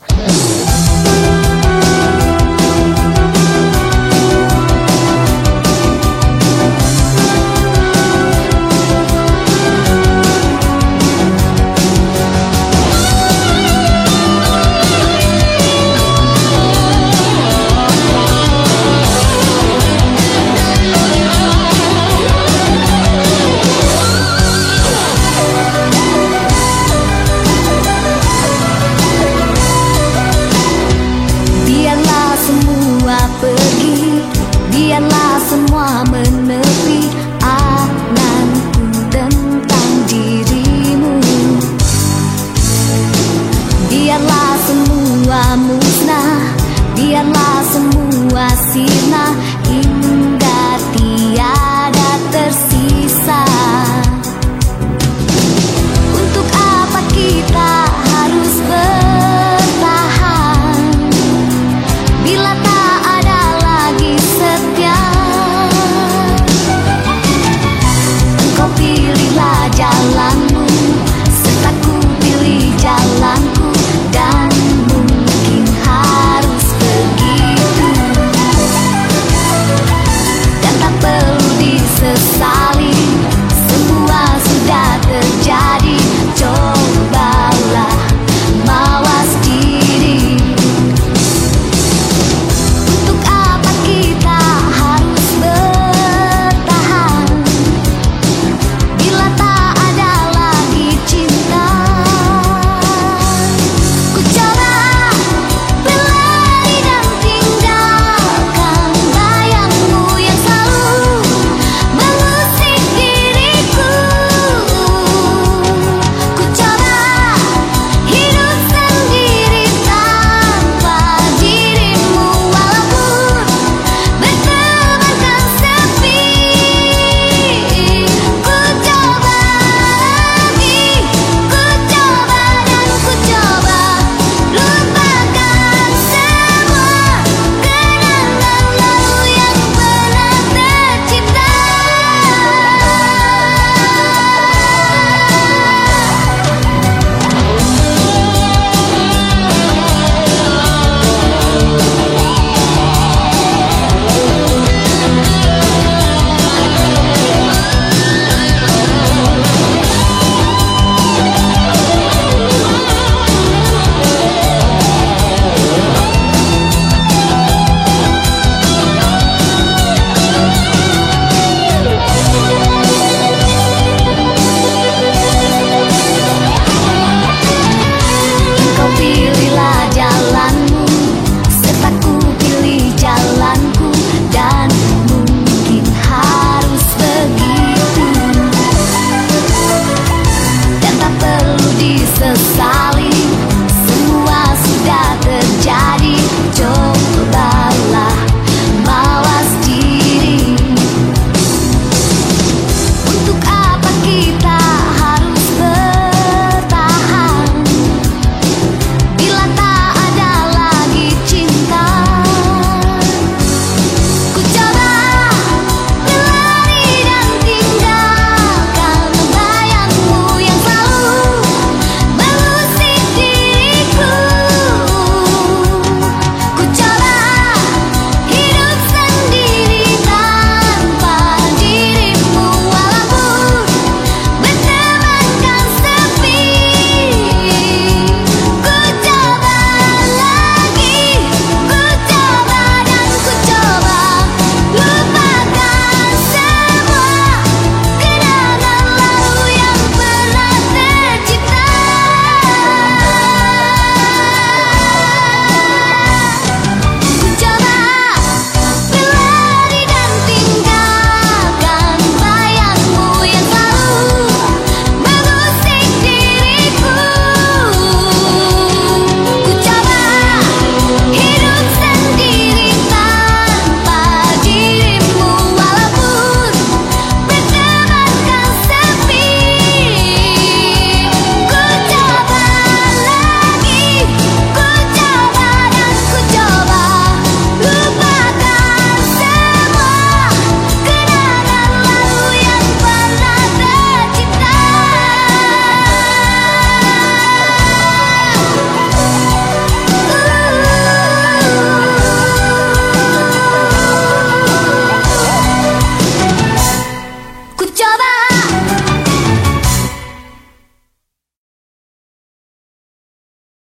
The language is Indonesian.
you. Semua sirna hingga